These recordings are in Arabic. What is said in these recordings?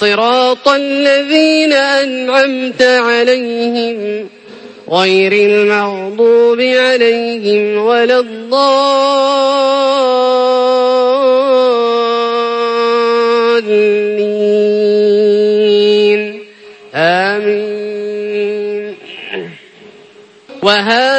صراط الذين أنعمت عليهم غير المغضوب عليهم ولا الضالين. آمين. وهذا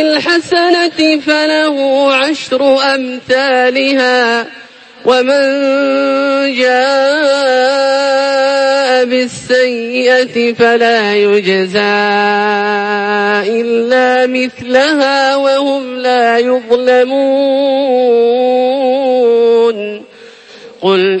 بالحسنة فله عشر أمثالها ومن جاء بالسيئة فلا يجزى إلا مثلها وهم لا يظلمون. قل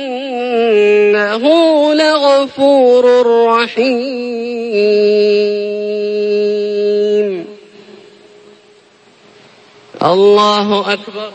وإنه لغفور رحيم. الله أكبر.